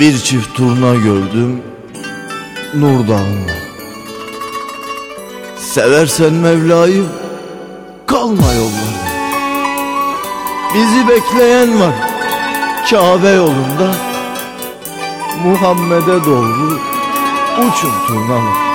Bir çift turna gördüm Nur Dağı'nda. Seversen Mevla'yı kalma yollarda. Bizi bekleyen var Kabe yolunda. Muhammed'e doğru uçun turnalar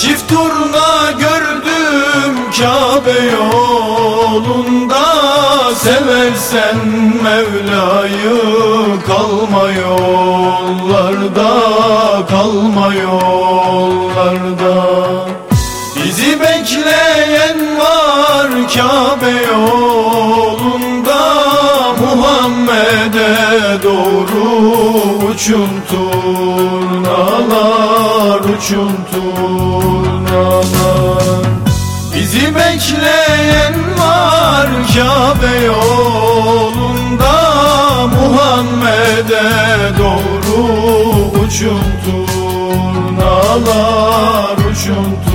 çift turna gördüm Kabe yolunda. Seversen Mevla'yı kalma yollarda Kalma yollarda. Bizi bekleyen var Kabe yolunda. Muhammed'e doğru uçun turnalar Uçun turnalar Bizi bekleyen var Kabe yolunda. Muhammed'e doğru uçun turnalar Uçun turnalar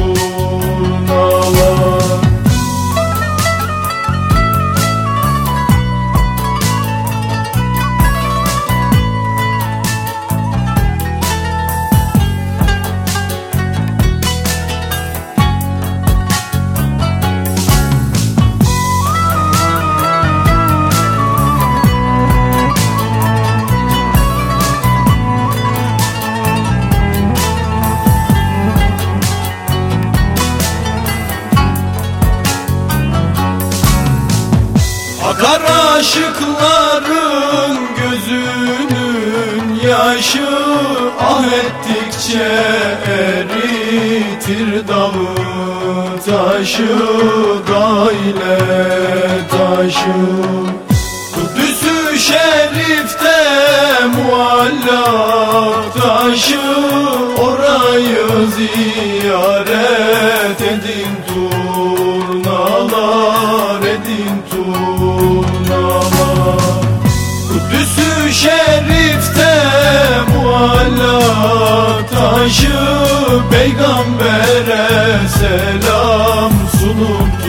Akar aşıkların gözünün yaşı Ah ettikçe eritir dağı taşı Gayle taşı. Kudüs-ü Şerif'te muallak taşı Orayı ziyaret edin turnalar Kudüs-ü Şerif'te muallak taşı Peygambere selam sunup